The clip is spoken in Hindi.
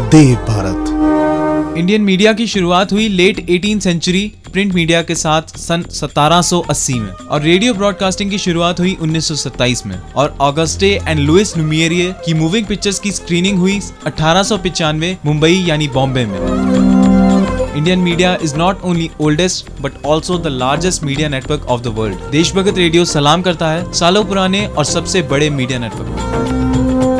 देव भारत। इंडियन मीडिया की शुरुआत हुई लेट 18 सेंचुरी प्रिंट मीडिया के साथ सन 1780 में और रेडियो ब्रॉडकास्टिंग की शुरुआत हुई 1927 में और ऑगस्टे एंड लुइस लुमियरिये की मूविंग पिक्चर्स की स्क्रीनिंग हुई अठारह मुंबई यानी बॉम्बे में। Indian media is not only oldest but also the largest media network of the world Deshbhagat radio सलाम करता है सालों पुराने और सबसे बड़े मीडिया नेटवर्क